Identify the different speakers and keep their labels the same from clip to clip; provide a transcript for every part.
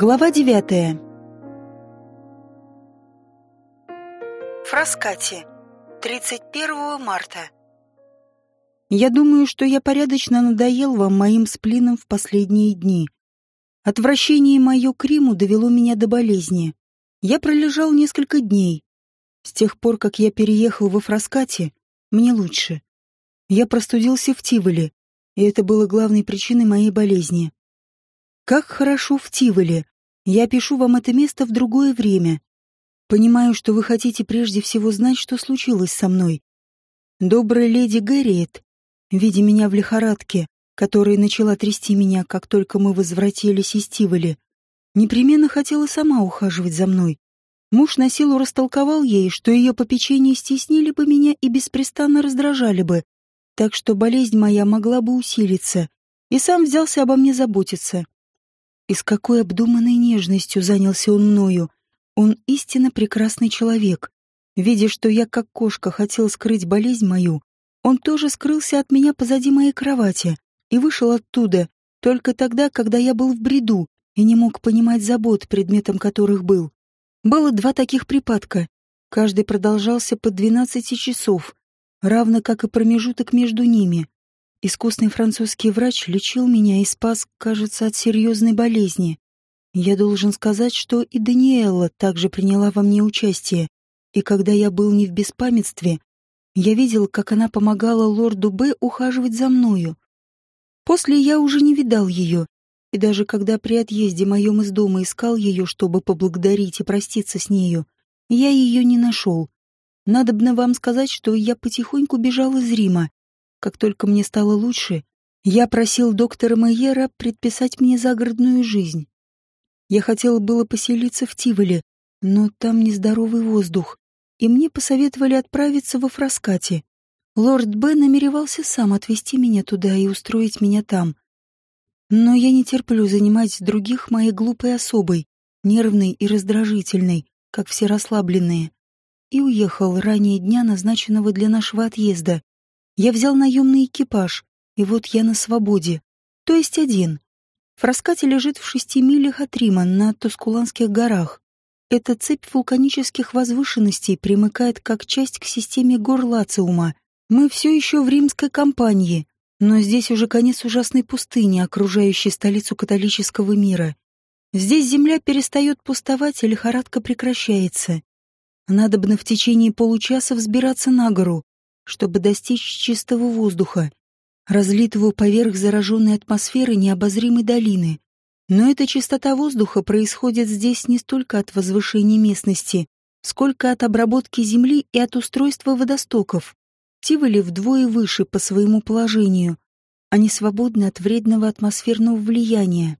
Speaker 1: Глава девятая. Фраскати. 31 марта. Я думаю, что я порядочно надоел вам моим сплином в последние дни. Отвращение мое к Риму довело меня до болезни. Я пролежал несколько дней. С тех пор, как я переехал во Фраскати, мне лучше. Я простудился в Тиволе, и это было главной причиной моей болезни. Как хорошо в Тиволе. Я пишу вам это место в другое время. Понимаю, что вы хотите прежде всего знать, что случилось со мной. Добрая леди Гэриет, видя меня в лихорадке, которая начала трясти меня, как только мы возвратились из Тиволи, непременно хотела сама ухаживать за мной. Муж на силу растолковал ей, что ее попечения стеснили бы меня и беспрестанно раздражали бы, так что болезнь моя могла бы усилиться, и сам взялся обо мне заботиться. И с какой обдуманной нежностью занялся он мною. Он истинно прекрасный человек. Видя, что я, как кошка, хотел скрыть болезнь мою, он тоже скрылся от меня позади моей кровати и вышел оттуда только тогда, когда я был в бреду и не мог понимать забот, предметом которых был. Было два таких припадка. Каждый продолжался по двенадцати часов, равно как и промежуток между ними. Искусный французский врач лечил меня и спас, кажется, от серьезной болезни. Я должен сказать, что и Даниэла также приняла во мне участие, и когда я был не в беспамятстве, я видел, как она помогала лорду Б ухаживать за мною. После я уже не видал ее, и даже когда при отъезде моем из дома искал ее, чтобы поблагодарить и проститься с нею, я ее не нашел. Надобно вам сказать, что я потихоньку бежал из Рима, как только мне стало лучше, я просил доктора Майера предписать мне загородную жизнь. Я хотела было поселиться в Тиволе, но там нездоровый воздух, и мне посоветовали отправиться во Фраскате. Лорд Б намеревался сам отвезти меня туда и устроить меня там. Но я не терплю занимать других моей глупой особой, нервной и раздражительной, как все расслабленные. И уехал ранее дня, назначенного для нашего отъезда. Я взял наемный экипаж, и вот я на свободе. То есть один. Фраскати лежит в шести милях от Рима на Тускуланских горах. Эта цепь вулканических возвышенностей примыкает как часть к системе гор Лациума. Мы все еще в римской кампании, но здесь уже конец ужасной пустыни, окружающей столицу католического мира. Здесь земля перестает пустовать, и лихорадка прекращается. Надобно в течение получаса взбираться на гору, чтобы достичь чистого воздуха, разлитого поверх зараженной атмосферы необозримой долины. Но эта чистота воздуха происходит здесь не столько от возвышения местности, сколько от обработки земли и от устройства водостоков. Тиволи вдвое выше по своему положению. Они свободны от вредного атмосферного влияния.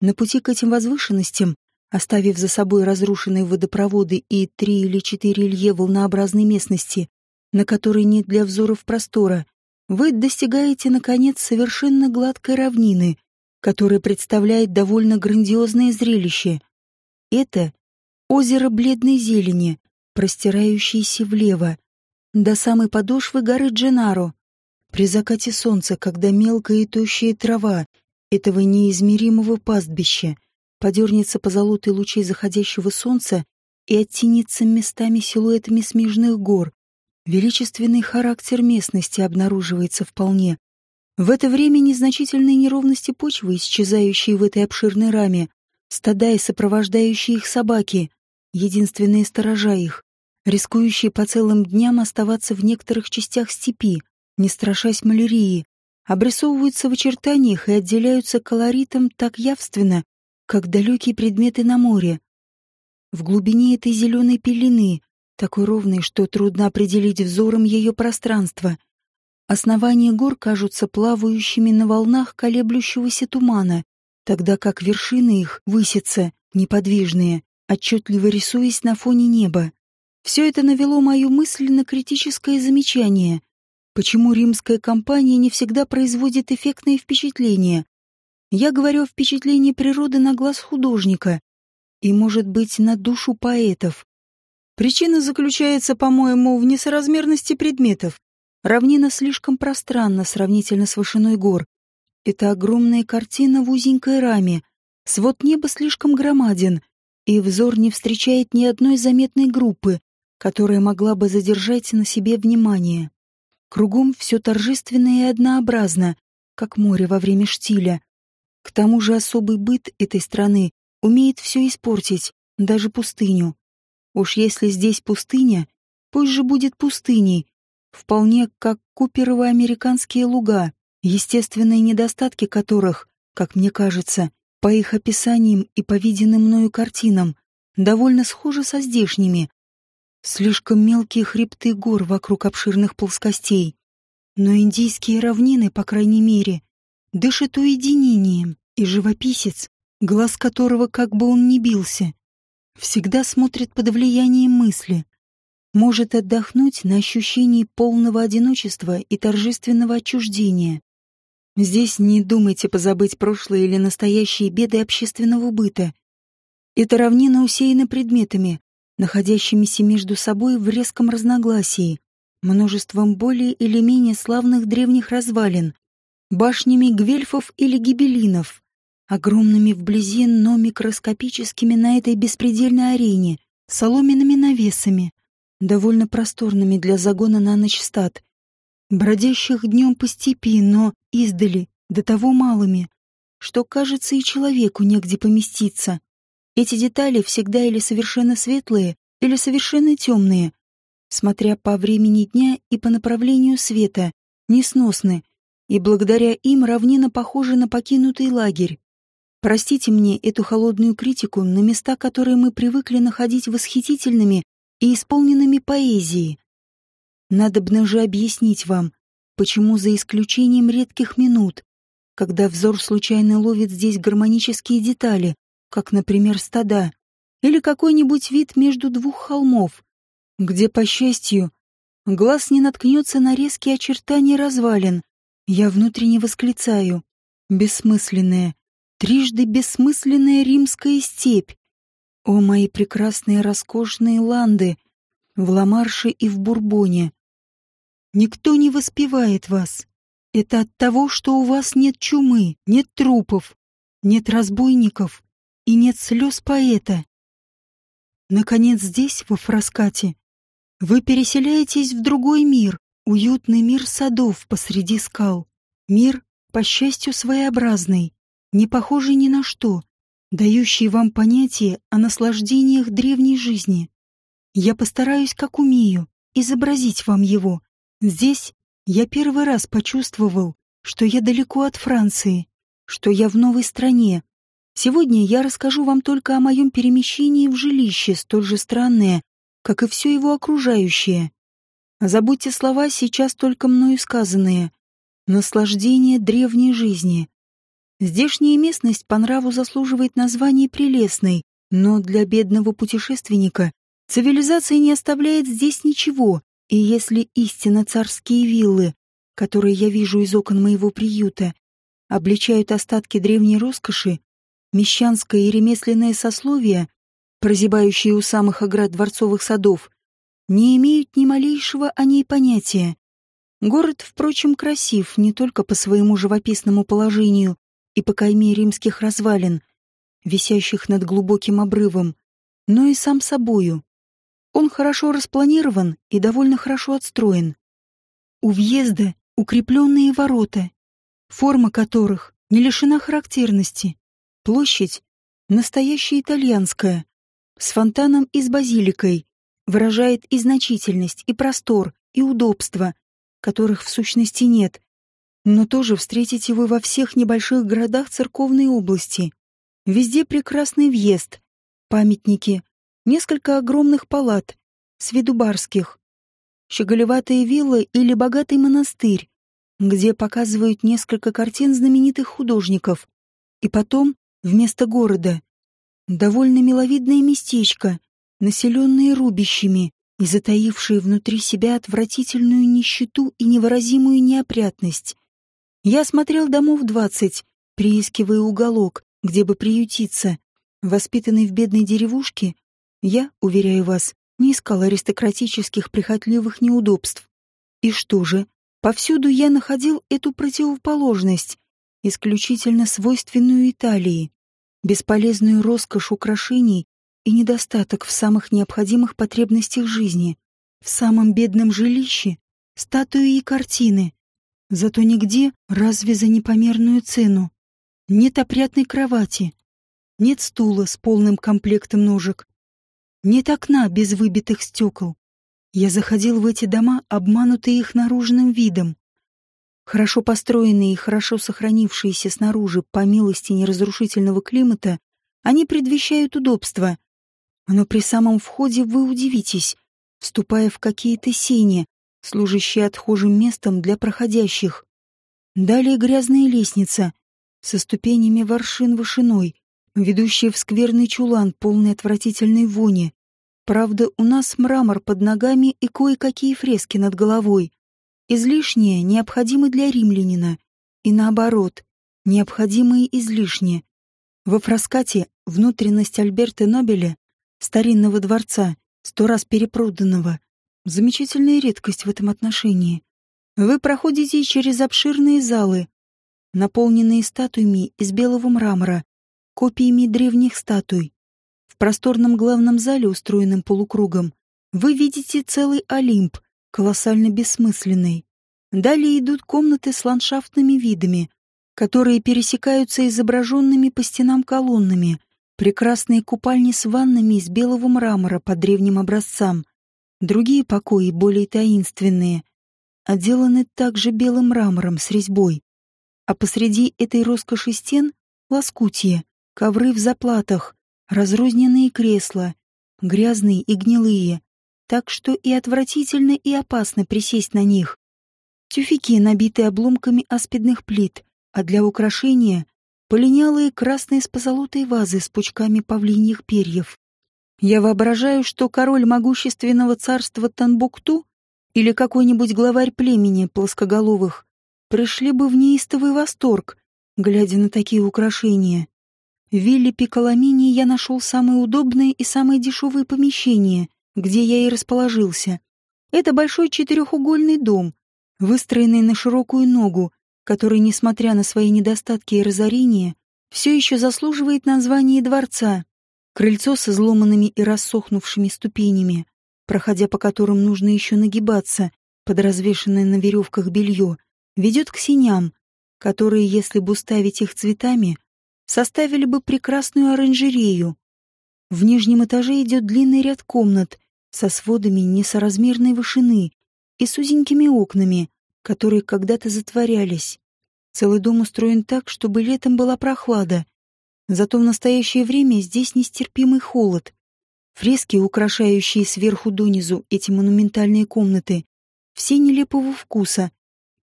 Speaker 1: На пути к этим возвышенностям, оставив за собой разрушенные водопроводы и три или четыре лье волнообразной местности, на которой нет для взоров простора, вы достигаете, наконец, совершенно гладкой равнины, которая представляет довольно грандиозное зрелище. Это озеро бледной зелени, простирающееся влево, до самой подошвы горы Дженаро. При закате солнца, когда мелкая и тощая трава этого неизмеримого пастбища подернется по золотой лучей заходящего солнца и оттенится местами силуэтами смежных гор, Величественный характер местности обнаруживается вполне. В это время незначительные неровности почвы, исчезающие в этой обширной раме, стада и сопровождающие их собаки, единственные сторожа их, рискующие по целым дням оставаться в некоторых частях степи, не страшась малярии, обрисовываются в очертаниях и отделяются колоритом так явственно, как далекие предметы на море. В глубине этой зеленой пелены такой ровной, что трудно определить взором ее пространство. Основания гор кажутся плавающими на волнах колеблющегося тумана, тогда как вершины их высятся, неподвижные, отчетливо рисуясь на фоне неба. Все это навело мою мысль на критическое замечание. Почему римская компания не всегда производит эффектные впечатления? Я говорю о впечатлении природы на глаз художника и, может быть, на душу поэтов. Причина заключается, по-моему, в несоразмерности предметов. Равнина слишком пространна сравнительно с вышиной гор. Это огромная картина в узенькой раме, Свод неба слишком громаден, и взор не встречает ни одной заметной группы, которая могла бы задержать на себе внимание. Кругом все торжественно и однообразно, как море во время штиля. К тому же особый быт этой страны умеет все испортить, даже пустыню. Уж если здесь пустыня, пусть же будет пустыней, вполне как куперовы американские луга, естественные недостатки которых, как мне кажется, по их описаниям и по виденным мною картинам, довольно схожи со здешними. Слишком мелкие хребты гор вокруг обширных плоскостей. Но индийские равнины, по крайней мере, дышат уединением, и живописец, глаз которого, как бы он ни бился, всегда смотрит под влиянием мысли, может отдохнуть на ощущении полного одиночества и торжественного отчуждения. Здесь не думайте позабыть прошлые или настоящие беды общественного быта. Это равнина усеяна предметами, находящимися между собой в резком разногласии, множеством более или менее славных древних развалин, башнями гвельфов или гибелинов, огромными вблизи, но микроскопическими на этой беспредельной арене, соломенными навесами, довольно просторными для загона на ночь стад, бродящих днем по степи, но издали, до того малыми, что, кажется, и человеку негде поместиться. Эти детали всегда или совершенно светлые, или совершенно темные, смотря по времени дня и по направлению света, несносны, и благодаря им равнина похожа на покинутый лагерь. Простите мне эту холодную критику на места, которые мы привыкли находить восхитительными и исполненными поэзии. Надобно же объяснить вам, почему за исключением редких минут, когда взор случайно ловит здесь гармонические детали, как, например, стада, или какой-нибудь вид между двух холмов, где, по счастью, глаз не наткнется на резкие очертания развалин, я внутренне восклицаю. Бессмысленная, трижды бессмысленная римская степь, о, мои прекрасные роскошные ланды в Ламарше и в Бурбоне! Никто не воспевает вас. Это от того, что у вас нет чумы, нет трупов, нет разбойников и нет слез поэта. Наконец здесь, во Фраскате, вы переселяетесь в другой мир, уютный мир садов посреди скал. Мир, по счастью, своеобразный, не похожий ни на что, дающий вам понятие о наслаждениях древней жизни. Я постараюсь, как умею, изобразить вам его. Здесь я первый раз почувствовал, что я далеко от Франции, что я в новой стране. Сегодня я расскажу вам только о моем перемещении в жилище, столь же странное, как и все его окружающее. Забудьте слова, сейчас только мною сказанные. Наслаждение древней жизни. Здешняя местность по нраву заслуживает названия прелестной, но для бедного путешественника цивилизация не оставляет здесь ничего, и если истинно царские виллы, которые я вижу из окон моего приюта, обличают остатки древней роскоши, мещанское и ремесленное сословие, прозябающие у самых оград дворцовых садов, не имеют ни малейшего о ней понятия. Город, впрочем, красив не только по своему живописному положению, и по кайме римских развалин, висящих над глубоким обрывом, но и сам собою. Он хорошо распланирован и довольно хорошо отстроен. У въезда укрепленные ворота, форма которых не лишена характерности. Площадь настоящая итальянская, с фонтаном и с базиликой, выражает и значительность, и простор, и удобство, которых в сущности нет, но тоже встретите вы во всех небольших городах церковной области. Везде прекрасный въезд, памятники, несколько огромных палат, с щеголеватые виллы или богатый монастырь, где показывают несколько картин знаменитых художников. И потом, вместо города, довольно миловидное местечко, населенное рубищами и затаившее внутри себя отвратительную нищету и невыразимую неопрятность. Я смотрел домов двадцать, приискивая уголок, где бы приютиться. Воспитанный в бедной деревушке, я, уверяю вас, не искал аристократических прихотливых неудобств. И что же, повсюду я находил эту противоположность, исключительно свойственную Италии. бесполезную роскошь украшений и недостаток в самых необходимых потребностях жизни. В самом бедном жилище — статуи и картины. Зато нигде разве за непомерную цену. Нет опрятной кровати, нет стула с полным комплектом ножек, нет окна без выбитых стекол. Я заходил в эти дома, обманутые их наружным видом. Хорошо построенные и хорошо сохранившиеся снаружи по милости неразрушительного климата, они предвещают удобство. Но при самом входе вы удивитесь, вступая в какие-то сени, служащие отхожим местом для проходящих. Далее грязная лестница со ступенями воршин вышиной, ведущая в скверный чулан, полный отвратительной вони. Правда, у нас мрамор под ногами и кое-какие фрески над головой. Излишнее необходимо для римлянина, и наоборот, необходимое излишнее. Во фраскате внутренность Альберта Нобеля, старинного дворца, сто раз перепроданного, замечательная редкость в этом отношении. Вы проходите через обширные залы, наполненные статуями из белого мрамора, копиями древних статуй. В просторном главном зале, устроенном полукругом, вы видите целый Олимп, колоссально бессмысленный. Далее идут комнаты с ландшафтными видами, которые пересекаются изображенными по стенам колоннами, прекрасные купальни с ваннами из белого мрамора по древним образцам. Другие покои, более таинственные, отделаны также белым мрамором с резьбой. А посреди этой роскоши стен — лоскутье, ковры в заплатах, разрозненные кресла, грязные и гнилые, так что и отвратительно, и опасно присесть на них. Тюфяки, набитые обломками аспидных плит, а для украшения — полинялые красные с позолотой вазы с пучками павлиньих перьев. Я воображаю, что король могущественного царства Танбукту или какой-нибудь главарь племени плоскоголовых пришли бы в неистовый восторг, глядя на такие украшения. В вилле Пиколамини я нашел самое удобное и самое дешевое помещение, где я и расположился. Это большой четырехугольный дом, выстроенный на широкую ногу, который, несмотря на свои недостатки и разорения, все еще заслуживает названия дворца. Крыльцо с изломанными и рассохнувшими ступенями, проходя по которым нужно еще нагибаться под развешенное на веревках белье, ведет к синям, которые, если бы уставить их цветами, составили бы прекрасную оранжерею. В нижнем этаже идет длинный ряд комнат со сводами несоразмерной вышины и с узенькими окнами, которые когда-то затворялись. Целый дом устроен так, чтобы летом была прохлада. Зато в настоящее время здесь нестерпимый холод. Фрески, украшающие сверху донизу эти монументальные комнаты, все нелепого вкуса.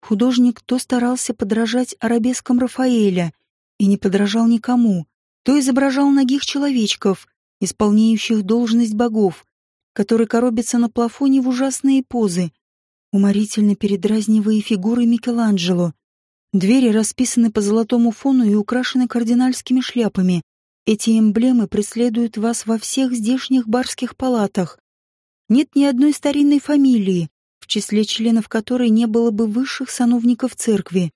Speaker 1: Художник то старался подражать арабескам Рафаэля — и не подражал никому, то изображал ногих человечков, исполняющих должность богов, которые коробятся на плафоне в ужасные позы, уморительно передразнивая фигуры Микеланджело. Двери расписаны по золотому фону и украшены кардинальскими шляпами. Эти эмблемы преследуют вас во всех здешних барских палатах. Нет ни одной старинной фамилии, в числе членов которой не было бы высших сановников церкви.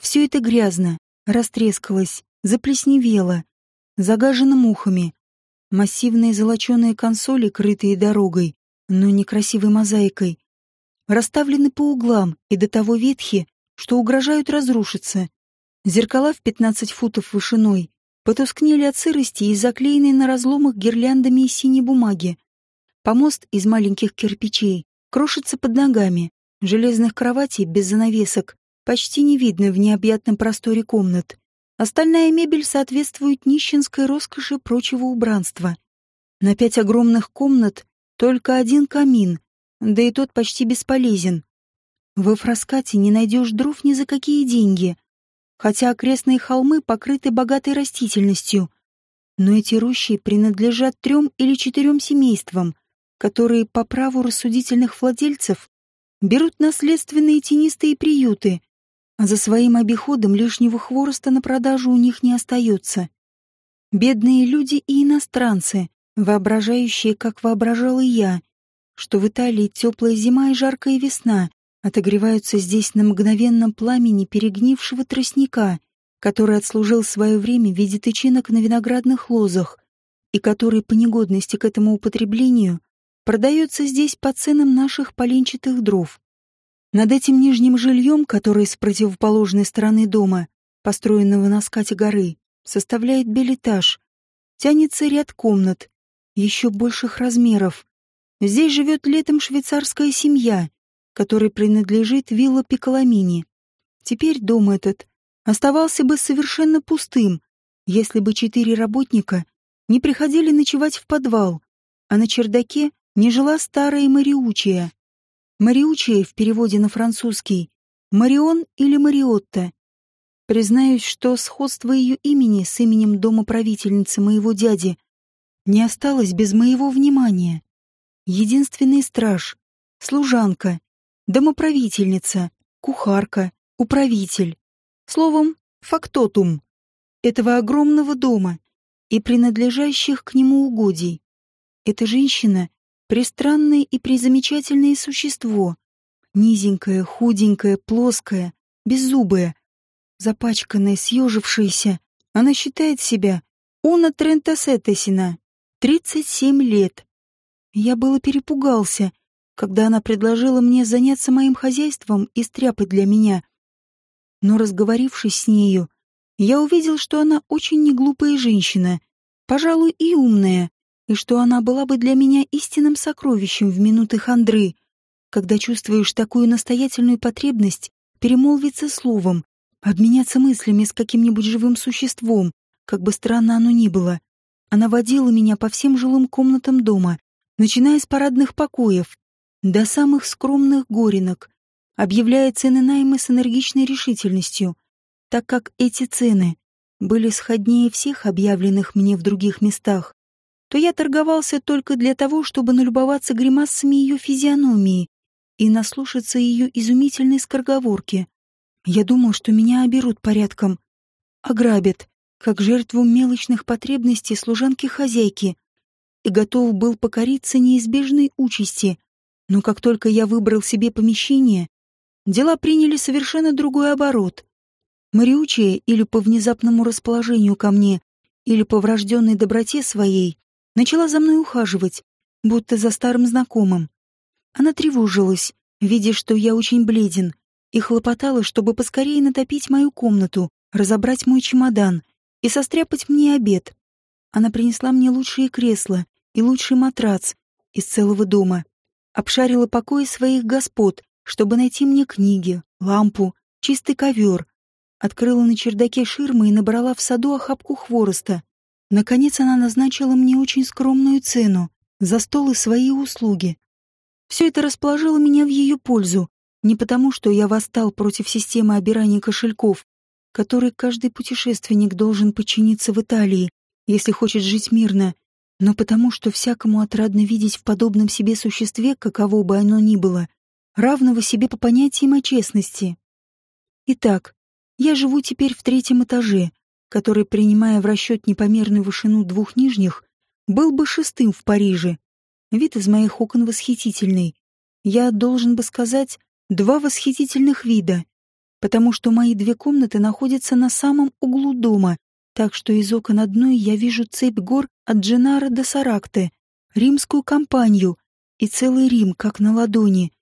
Speaker 1: Все это грязно, растрескалась, заплесневела, загажена мухами. Массивные золоченые консоли, крытые дорогой, но некрасивой мозаикой, расставлены по углам и до того ветхи, что угрожают разрушиться. Зеркала в 15 футов вышиной потускнели от сырости и заклеены на разломах гирляндами из синей бумаги. Помост из маленьких кирпичей крошится под ногами, железных кроватей без занавесок почти не видно в необъятном просторе комнат. Остальная мебель соответствует нищенской роскоши прочего убранства. На пять огромных комнат только один камин, да и тот почти бесполезен. Во Фраскате не найдешь дров ни за какие деньги, хотя окрестные холмы покрыты богатой растительностью. Но эти рощи принадлежат трем или четырем семействам, которые по праву рассудительных владельцев берут наследственные тенистые приюты, а за своим обиходом лишнего хвороста на продажу у них не остается. Бедные люди и иностранцы, воображающие, как воображал и я, что в Италии теплая зима и жаркая весна отогреваются здесь на мгновенном пламени перегнившего тростника, который отслужил свое время в виде тычинок на виноградных лозах и который по негодности к этому употреблению продается здесь по ценам наших поленчатых дров. Над этим нижним жильем, которое с противоположной стороны дома, построенного на скате горы, составляет билетаж, тянется ряд комнат, еще больших размеров. Здесь живет летом швейцарская семья, которой принадлежит вилла Пиколамини. Теперь дом этот оставался бы совершенно пустым, если бы четыре работника не приходили ночевать в подвал, а на чердаке не жила старая Мариучия. Мариучия в переводе на французский Марион или Мариотта. Признаюсь, что сходство ее имени с именем домоправительницы моего дяди не осталось без моего внимания. Единственный страж, служанка, домоправительница, кухарка, управитель. Словом, фактотум этого огромного дома и принадлежащих к нему угодий. Эта женщина — пристранное и призамечательное существо, низенькое, худенькое, плоское, беззубое, запачканная, съежившаяся. Она считает себя Уна Трентасетесина, 37 лет. Я было перепугался, когда она предложила мне заняться моим хозяйством и стряпать для меня. Но разговорившись с нею, я увидел, что она очень неглупая женщина, пожалуй, и умная, и что она была бы для меня истинным сокровищем в минуты хандры, когда чувствуешь такую настоятельную потребность перемолвиться словом, обменяться мыслями с каким-нибудь живым существом, как бы странно оно ни было. Она водила меня по всем жилым комнатам дома, начиная с парадных покоев до самых скромных горенок, объявляя цены найма с энергичной решительностью, так как эти цены были сходнее всех объявленных мне в других местах, то я торговался только для того, чтобы налюбоваться гримасами ее физиономии и наслушаться ее изумительной скороговорки. Я думал, что меня оберут порядком, ограбят, как жертву мелочных потребностей служанки-хозяйки, и готов был покориться неизбежной участи. Но как только я выбрал себе помещение, дела приняли совершенно другой оборот. Мариучия или по внезапному расположению ко мне, или по врожденной доброте своей, начала за мной ухаживать, будто за старым знакомым. Она тревожилась, видя, что я очень бледен, и хлопотала, чтобы поскорее натопить мою комнату, разобрать мой чемодан и состряпать мне обед. Она принесла мне лучшие кресла и лучший матрац из целого дома, обшарила покои своих господ, чтобы найти мне книги, лампу, чистый ковер, открыла на чердаке ширмы и набрала в саду охапку хвороста. Наконец она назначила мне очень скромную цену за стол и свои услуги. Все это расположило меня в ее пользу, не потому, что я восстал против системы обирания кошельков, которой каждый путешественник должен подчиниться в Италии, если хочет жить мирно, но потому, что всякому отрадно видеть в подобном себе существе, каково бы оно ни было, равного себе по понятиям о честности. Итак, я живу теперь в третьем этаже, который, принимая в расчет непомерную вышину двух нижних, был бы шестым в Париже. Вид из моих окон восхитительный. Я должен бы сказать, два восхитительных вида, потому что мои две комнаты находятся на самом углу дома, так что из окон одной я вижу цепь гор от Дженара до Саракты, римскую компанию и целый Рим, как на ладони.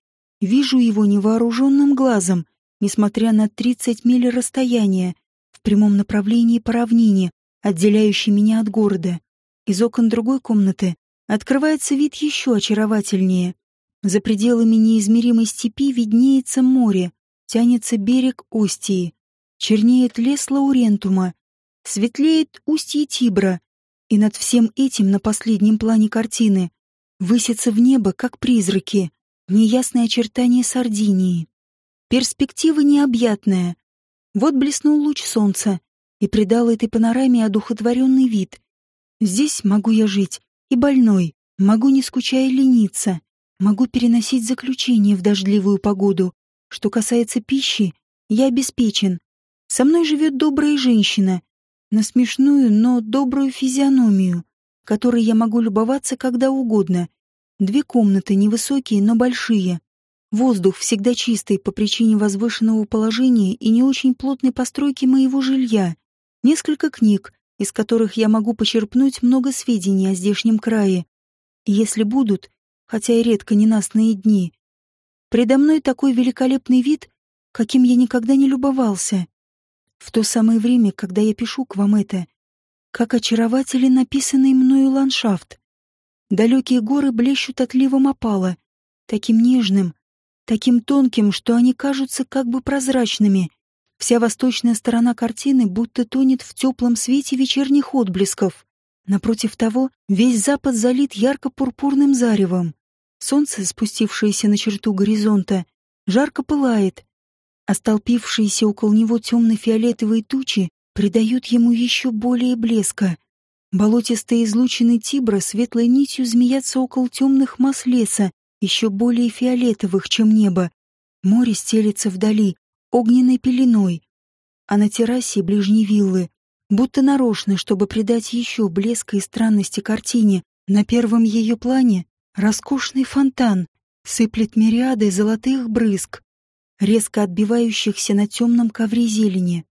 Speaker 1: Вижу его невооруженным глазом, несмотря на 30 миль расстояния, в прямом направлении по равнине, отделяющей меня от города. Из окон другой комнаты открывается вид еще очаровательнее. За пределами неизмеримой степи виднеется море, тянется берег Остии, чернеет лес Лаурентума, светлеет устье Тибра, и над всем этим на последнем плане картины высятся в небо, как призраки, неясные очертания Сардинии. Перспектива необъятная. Вот блеснул луч солнца и придал этой панораме одухотворенный вид. Здесь могу я жить, и больной, могу не скучая лениться. Могу переносить заключение в дождливую погоду. Что касается пищи, я обеспечен. Со мной живет добрая женщина, на смешную, но добрую физиономию, которой я могу любоваться когда угодно. Две комнаты, невысокие, но большие. Воздух всегда чистый по причине возвышенного положения и не очень плотной постройки моего жилья. Несколько книг, из которых я могу почерпнуть много сведений о здешнем крае. Если будут, хотя и редко ненастные дни, предо мной такой великолепный вид, каким я никогда не любовался. В то самое время, когда я пишу к вам это, как очарователен написанный мною ландшафт. Далекие горы блещут отливом опала, таким нежным, таким тонким, что они кажутся как бы прозрачными. Вся восточная сторона картины будто тонет в теплом свете вечерних отблесков. Напротив того, весь запад залит ярко-пурпурным заревом. Солнце, спустившееся на черту горизонта, жарко пылает, а столпившиеся около него темно-фиолетовые тучи придают ему еще более блеска. Болотистые излучины Тибра светлой нитью змеятся около темных масс леса, еще более фиолетовых, чем небо. Море стелется вдали, огненной пеленой, а на террасе ближней виллы, будто нарочно, чтобы придать еще блеска и странности картине, на первом ее плане роскошный фонтан сыплет мириады золотых брызг, резко отбивающихся на темном ковре зелени.